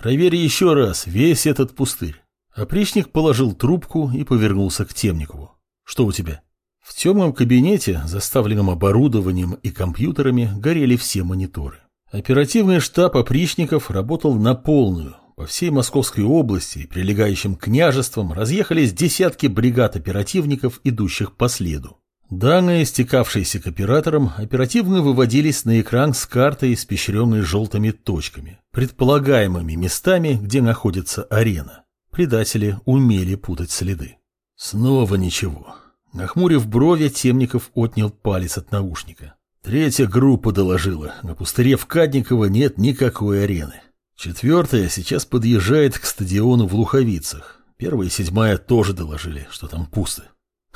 Проверь еще раз весь этот пустырь. Опричник положил трубку и повернулся к Темникову. Что у тебя? В темном кабинете, заставленном оборудованием и компьютерами, горели все мониторы. Оперативный штаб опричников работал на полную. По всей Московской области и прилегающим княжествам разъехались десятки бригад оперативников, идущих по следу. Данные, стекавшиеся к операторам, оперативно выводились на экран с картой, испещренной желтыми точками, предполагаемыми местами, где находится арена. Предатели умели путать следы. Снова ничего. Нахмурив брови, Темников отнял палец от наушника. Третья группа доложила, на пустыре в Кадниково нет никакой арены. Четвертая сейчас подъезжает к стадиону в Луховицах. Первая и седьмая тоже доложили, что там пусто.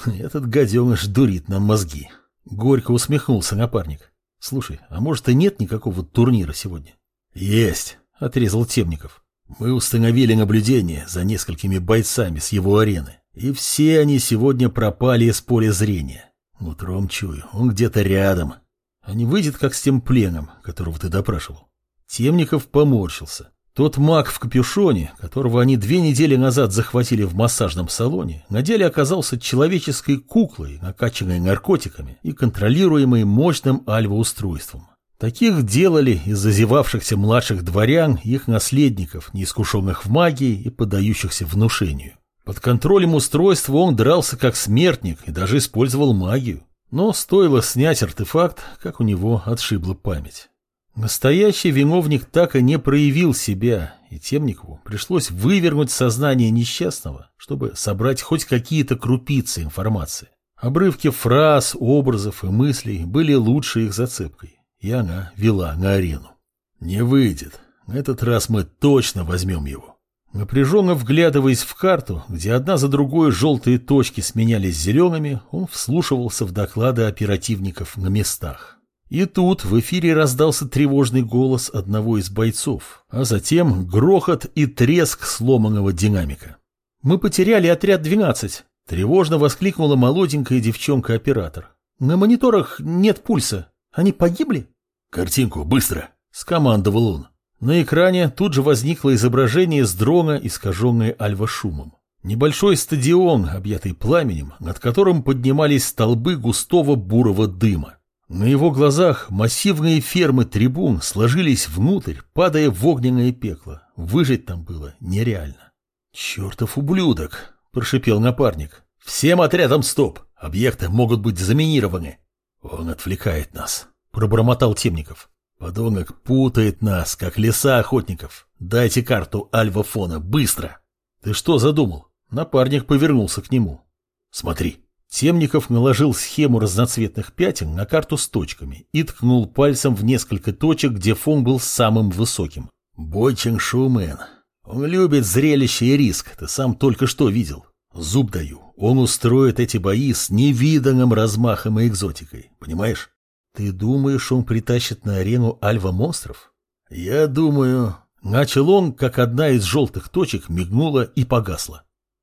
Этот гаденыш дурит нам мозги. Горько усмехнулся напарник. Слушай, а может и нет никакого турнира сегодня? Есть, отрезал Темников. Мы установили наблюдение за несколькими бойцами с его арены, и все они сегодня пропали из поля зрения. Утром чую, он где-то рядом. А не выйдет, как с тем пленом, которого ты допрашивал. Темников поморщился. Тот маг в капюшоне, которого они две недели назад захватили в массажном салоне, на деле оказался человеческой куклой, накачанной наркотиками и контролируемой мощным альвоустройством. Таких делали из зазевавшихся младших дворян их наследников, неискушенных в магии и поддающихся внушению. Под контролем устройства он дрался как смертник и даже использовал магию. Но стоило снять артефакт, как у него отшибла память. Настоящий виновник так и не проявил себя, и Темникову пришлось вывернуть сознание несчастного, чтобы собрать хоть какие-то крупицы информации. Обрывки фраз, образов и мыслей были лучшей их зацепкой, и она вела на арену. «Не выйдет. На этот раз мы точно возьмем его». Напряженно вглядываясь в карту, где одна за другой желтые точки сменялись зелеными, он вслушивался в доклады оперативников на местах. И тут в эфире раздался тревожный голос одного из бойцов, а затем грохот и треск сломанного динамика. «Мы потеряли отряд 12», — тревожно воскликнула молоденькая девчонка-оператор. «На мониторах нет пульса. Они погибли?» «Картинку, быстро!» — скомандовал он. На экране тут же возникло изображение с дрона, искаженное альва-шумом. Небольшой стадион, объятый пламенем, над которым поднимались столбы густого бурого дыма. На его глазах массивные фермы трибун сложились внутрь, падая в огненное пекло. Выжить там было нереально. «Чертов ублюдок!» – прошипел напарник. «Всем отрядам стоп! Объекты могут быть заминированы!» «Он отвлекает нас», – пробормотал Темников. «Подонок путает нас, как леса охотников. Дайте карту Альва-фона, быстро!» «Ты что задумал?» Напарник повернулся к нему. «Смотри!» Темников наложил схему разноцветных пятен на карту с точками и ткнул пальцем в несколько точек, где фон был самым высоким. Бойчинг Шумен. Он любит зрелище и риск, ты сам только что видел. Зуб даю, он устроит эти бои с невиданным размахом и экзотикой, понимаешь? Ты думаешь, он притащит на арену альва-монстров? Я думаю... Начал он, как одна из желтых точек мигнула и погасла.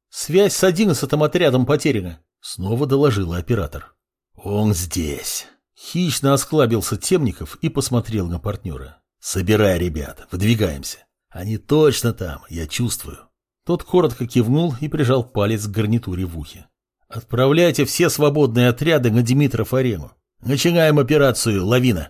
Связь с одиннадцатым отрядом потеряна. Снова доложила оператор. «Он здесь!» Хищно осклабился Темников и посмотрел на партнера. «Собирай, ребят, выдвигаемся. Они точно там, я чувствую». Тот коротко кивнул и прижал палец к гарнитуре в ухе. «Отправляйте все свободные отряды на Димитров-арену. Начинаем операцию «Лавина».